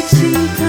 的期。